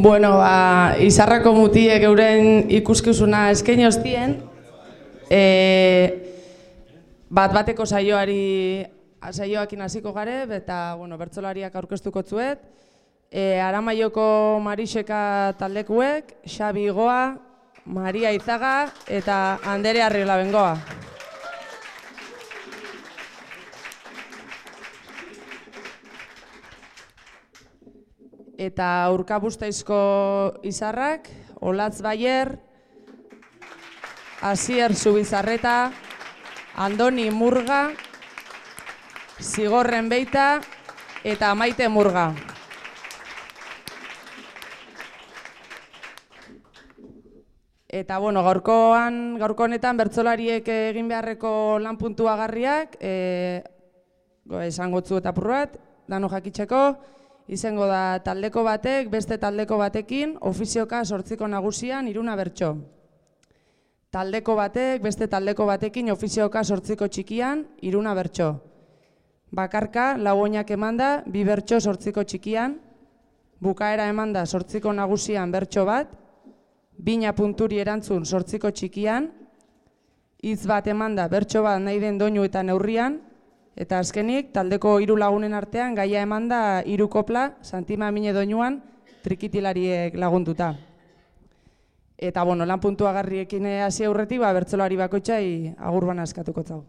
Bueno, ba, izarrako mutiek euren ikuskizuna eskaini hostien, e, bat bateko saioari saioakin hasiko gare, eta bueno, bertsolariak aurkeztuko zuet. E, Aramaioko Mariseka taldekuek, Xabi Goa, Maria Izaga eta Andere Arriola Eta urkabustaizko izarrak, Olatz Baier, Asier Zubizarreta, Andoni Murga, Zigorren Beita eta Maite Murga. Eta bueno, gaurkoan, gaurko honetan bertsolariek egin beharreko lan puntuagarriak, eh esango eta purrat, dano jakitzeko, izango da taldeko batek, beste taldeko batekin, ofizioka sortziko nagusian iruna bertso. Taldeko batek, beste taldeko batekin, ofizioka sortziko txikian, iruna bertso. Bakarka, lagoinak emanda, bi bertso sortziko txikian, bukaera emanda sortziko nagusian bertso bat, bina punturi erantzun sortziko txikian, hitz bat emanda bertso bat nahi den doinu eta neurrian, eta azkenik taldeko hiru lagunen artean gaia emanda hiru kopla santima mine doinuan trikitilariek lagunduta. Eta bueno, lan puntuagarriekin hasi aurretik ba bertsolari bakoitzai agurban askatuko zau.